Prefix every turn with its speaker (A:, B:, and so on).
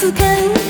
A: 使う